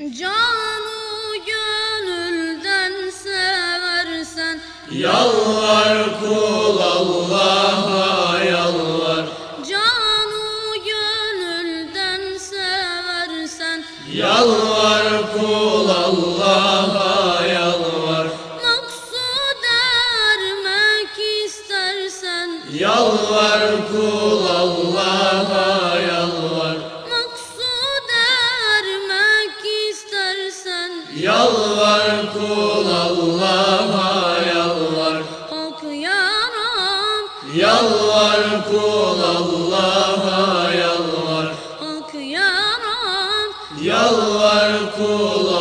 Canı gönülden seversen Yalvar kul Allah'a yalvar. Canı gönülden seversen Yalvar kul Allah'a yalvar. Maksud ermek istersen Yalvar kul Allah'a yalvar Yalvar kul Allah'a yalvar. Ok yaram Yalvar kul Allah'a yalvar. Ok yaram Yalvar kul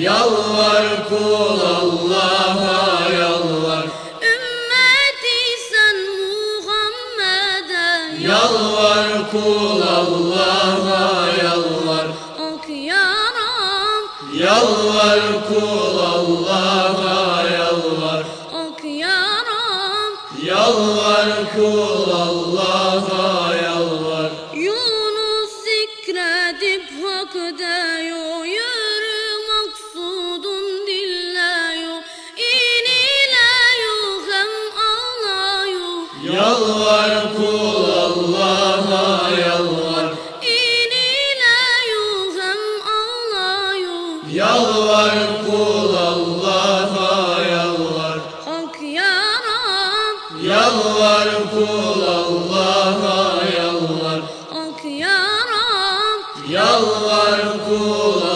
Yalvar kul Allah'a yalvar. Ümmeti sen Muhammed'e. Yalvar kul Allah'a yalvar. Ok yaram Yalvar kul Allah'a yalvar. Ok yaram Yalvar kul Allah'a yalvar. Yunus zikredip hak deyo Yalvar kul Allah'a yalvar. İniyle yuzem ağlayu Yalvar kul Allah'a yalvar. Hak ya Rab Yalvar kul Allah'a yalvar. Hak ya Rab Yalvar kul